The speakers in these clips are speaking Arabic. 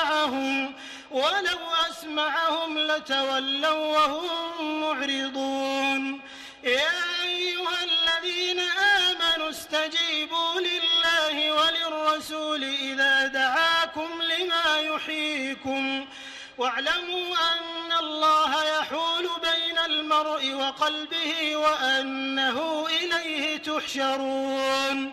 لأسمعهم ولو أسمعهم لتولوا وهم معرضون. يا أيها الذين آمنوا استجيبوا لله وللرسول إذا دعاكم لما يحييكم. واعلموا أن الله يحول بين المرء وقلبه وأنه إليه تحشرون.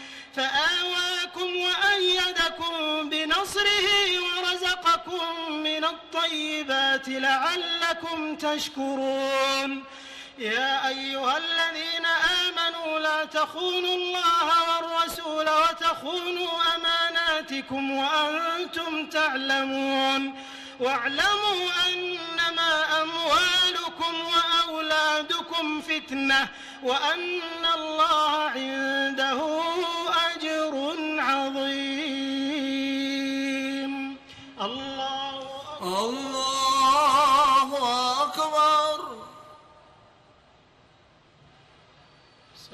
وأيدكم بنصره ورزقكم من الطيبات لعلكم تشكرون. يا أيها الذين آمنوا لا تخونوا الله والرسول وتخونوا أماناتكم وأنتم تعلمون. واعلموا أنما أموالكم وأولادكم فتنة وأن الله عنده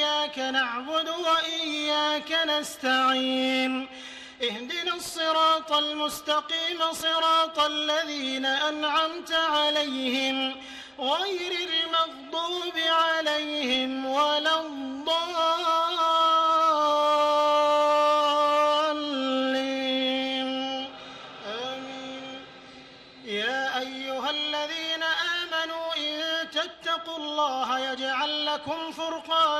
إياك نعبد وإياك نستعين. اهدنا الصراط المستقيم صراط الذين أنعمت عليهم غير المغضوب عليهم ولا الضالين. آمين. يا أيها الذين آمنوا إن تتقوا الله يجعل لكم فرقانا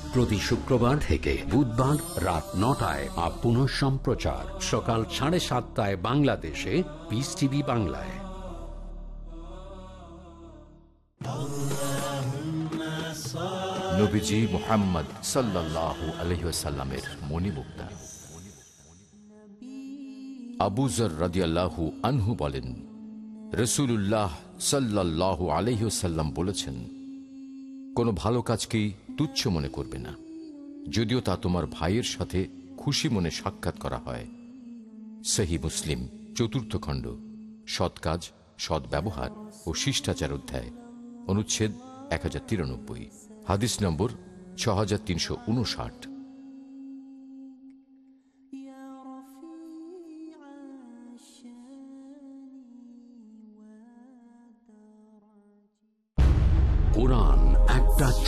প্রতি শুক্রবার থেকে বুধবার রাত নটায় আর পুনঃ সম্প্রচার। সকাল সাড়ে সাতটায় বাংলাদেশে পিস টিভি বাংলায়। নবীজি মোহাম্মদ সাল্লাহ আবুজর আনহু বলেন বলেছেন, কোনো ভালো কাজকেই তুচ্ছ মনে করবে না। যদিও তা তোমার ভাইয়ের সাথে খুশি মনে সাক্ষাৎ করা হয়। সেহি মুসলিম, চতুর্থ খণ্ড, সৎ কাজ, সৎ ব্যবহার ও শিষ্টাচার অধ্যায়, অনুচ্ছেদ এক হাজার তিরানব্বই, হাদিস নম্বর ছ হাজার তিনশো উনষাট।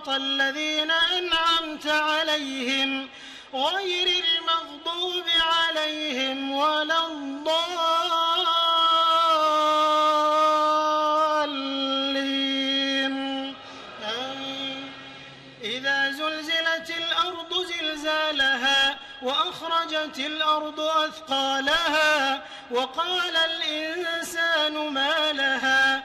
صراط الذين أنعمت عليهم غير المغضوب عليهم ولا الضالين. إذا زلزلت الأرض زلزالها وأخرجت الأرض أثقالها وقال الإنسان ما لها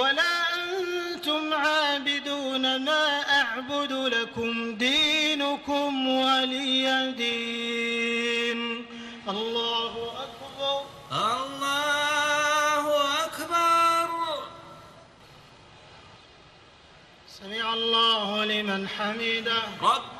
ولا أنتم عابدون ما أعبد لكم دينكم ولي دين. الله أكبر. الله أكبر. سمع الله لمن حمده. ربنا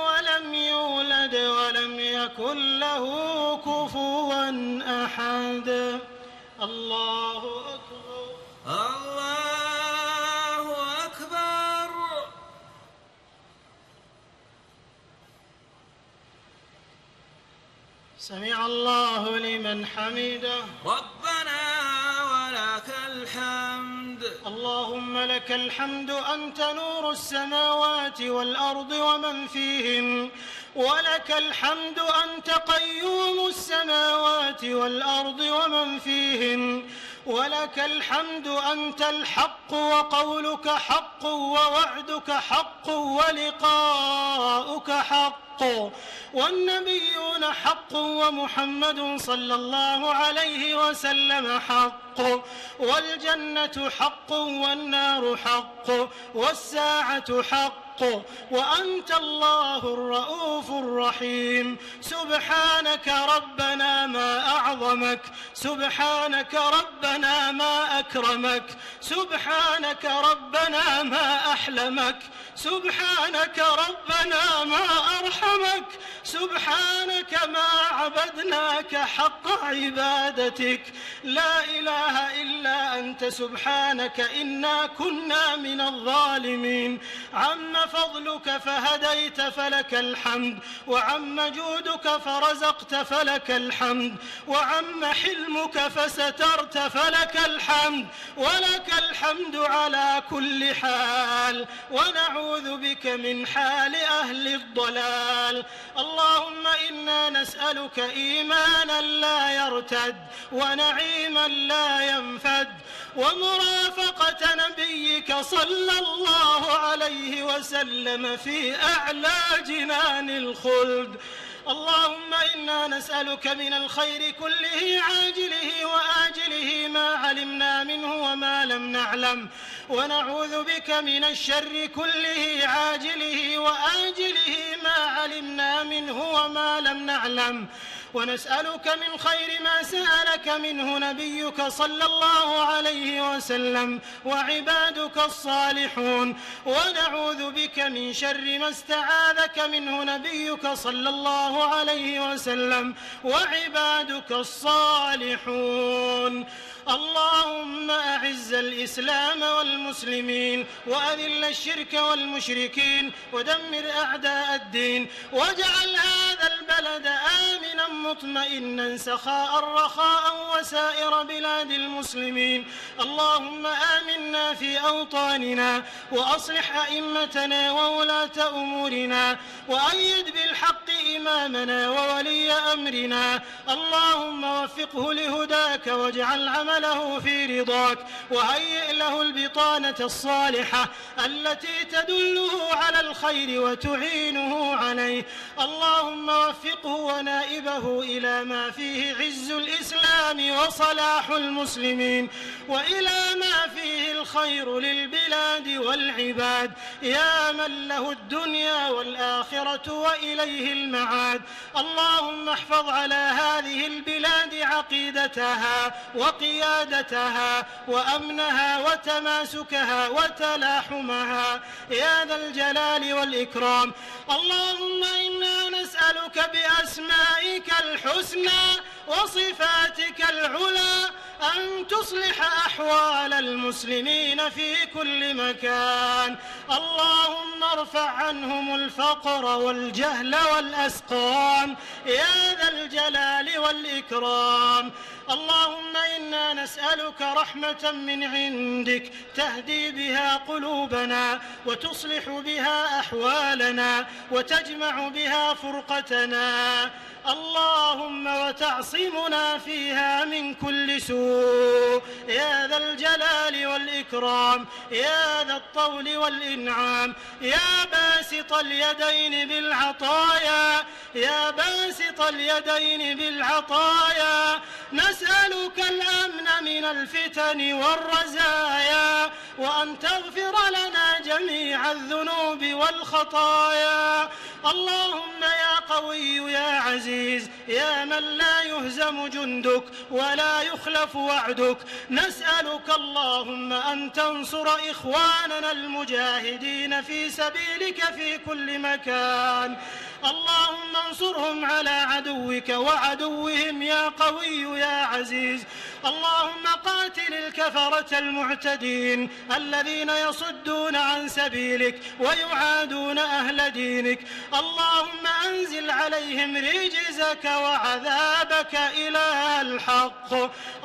سمع الله لمن حمده. ربنا ولك الحمد. اللهم لك الحمد أنت نور السماوات والأرض ومن فيهن ولك الحمد أنت قيوم السماوات والأرض ومن فيهن ولك الحمد أنت الحق وقولك حق ووعدك حق ولقاؤك حق والنبيون حق ومحمد صلى الله عليه وسلم حق والجنة حق والنار حق والساعة حق وأنت الله الرؤوف الرحيم. سبحانك ربنا ما أعظمك سبحانك ربنا ما أكرمك سبحانك ربنا ما أحلمك سبحانك ربنا ما أرحمك. سبحانك ما عبدناك حق عبادتك. لا إله إلا أنت سبحانك إنا كنا من الظالمين. عم فضلك فهديت فلك الحمد وعم جودك فرزقت فلك الحمد وعم حلمك فسترت فلك الحمد. ولك الحمد على كل حال ونعوذ بك من حال أهل الضلال. اللهم إنا نسألك إيمانا لا يرتد ونعيما لا ينفد ومرافقة نبيك صلى الله عليه وسلم في أعلى جنان الخلد. اللهم إنا نسألك من الخير كله عاجله وآجله ما علمنا منه وما لم نعلم. ونعوذ بك من الشر كله عاجله وآجله ما علمنا منه وما لم نعلم. ونسألك من خير ما سألك منه نبيك صلى الله عليه وسلم وعبادك الصالحون. ونعوذ بك من شر ما استعاذك منه نبيك صلى الله عليه وسلم وعبادك الصالحون. اللهم أعز الإسلام والمسلمين وأذل الشرك والمشركين ودمر أعداء الدين واجعل هذا البلد آمنا مطمئنا سخاء رخاء وسائر بلاد المسلمين اللهم آمنا في أوطاننا وأصلح أئمتنا وولاة أمورنا وأيد بالحق إمامنا وولي أمرنا اللهم وفقه لهداك واجعل عمله في رضاك وهيئ له البطانة الصالحة التي تدله على الخير وتعينه عليه. اللهم وفقه ونائبه إلى ما فيه عز الإسلام وصلاح المسلمين وإلى ما فيه الخير للبلاد والعباد. يا من له الدنيا والآخرة وإليه المعاد. اللهم احفظ على هذه البلاد عقيدتها وقيادتها وأمنها وتماسكها وتلاحمها. يا ذا الجلال والإكرام. اللهم إنا نسألك بأسمائك الحسنى وصفاتك العلى أن تصلح أحوال المسلمين في كل مكان. اللهم ارفع عنهم الفقر والجهل والأسقام. يا ذا الجلال والإكرام. اللهم إنا نسألك رحمة من عندك تهدي بها قلوبنا وتصلح بها أحوالنا وتجمع بها فرقتنا. اللهم وتعصمنا فيها من كل سوء. يا ذا الجلال والإكرام يا ذا الطول والإنعام يا باسط اليدين بالعطايا يا باسط اليدين بالعطايا. نسألك الأمن من الفتن والرزايا وأن تغفر لنا جميع الذنوب والخطايا. اللهم يا قوي يا عزيز يا من لا يهزم جندك ولا يخلف وعدك. نسألك اللهم أن تنصر إخواننا المجاهدين في سبيلك في كل مكان. اللهم انصرهم على عدوك وعدوهم يا قوي يا عزيز. اللهم قاتل الكفرة المعتدين الذين يصدون عن سبيلك ويعادون أهل دينك. اللهم أنزل عليهم رجزك وعذابك إله الحق.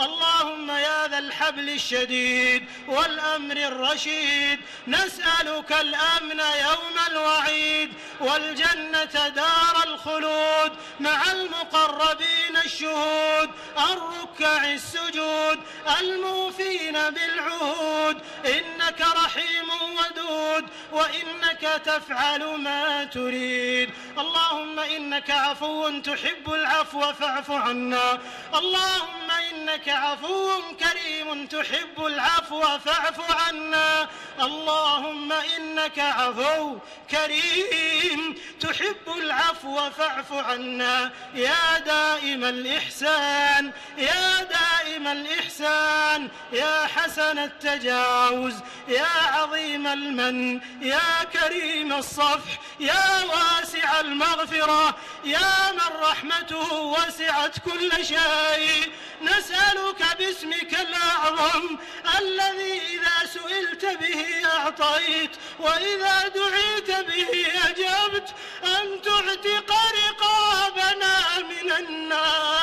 اللهم يا ذا الحبل الشديد والأمر الرشيد نسألك الأمن يوم الوعيد والجنة دار الخلود مع المقربين الشهود الركع السجود الموفين بالعهود إنك رحيم ودود وإنك تفعل ما تريد. اللهم إنك عفو تحب العفو فاعف عنا. اللهم إنك عفو كريم تحب العفو فاعف عنا. اللهم إنك عفو كريم تحب العفو فاعف عنا. يا دائم الإحسان يا دائم الإحسان يا حسن التجاوز يا عظيم المن يا كريم الصفح يا واسع المغفرة يا من رحمته وسعت كل شيء. نسألك باسمك الأعظم الذي إذا سئلت به أعطيت وإذا دعيت به أجبت أن تعتق رقابنا من النار.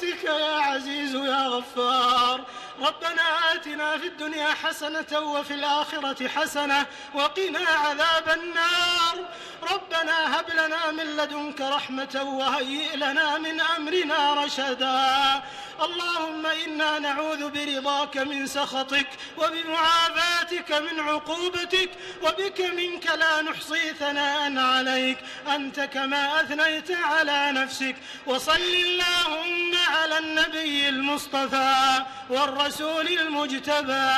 برحمتك يا عزيز يا غفار. ربنا آتنا في الدنيا حسنة وفي الآخرة حسنة وقنا عذاب النار. ربنا هب لنا من لدنك رحمة وهيئ لنا من أمرنا رشدا. اللهم إنا نعوذ برضاك من سخطك وبمعافاتك من عقوبتك وبك منك لا نحصي ثناء عليك. أنت كما أثنيت على نفسك. وصل اللهم على النبي المصطفى والرسول المجتبى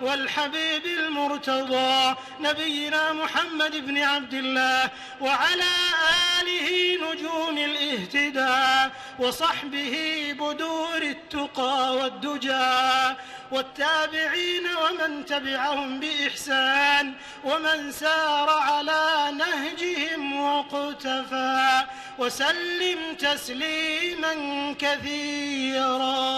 والحبيب المرتضى. نبينا محمد بن عبد الله وعلى آله نجوم الاهتداء وصحبه بدور التقى والدجى والتابعين ومن تبعهم بإحسان ومن سار على نهجهم واقتفى وسلم تسليما كثيرا.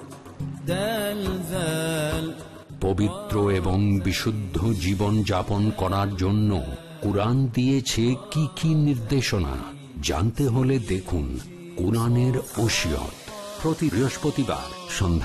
পবিত্র এবং বিশুদ্ধ জীবন যাপন করার জন্য কোরআন দিয়েছে কি কি নির্দেশনা? জানতে হলে দেখুন কোরআনের ওসিয়ত। প্রতি বৃহস্পতিবার সন্ধ্যা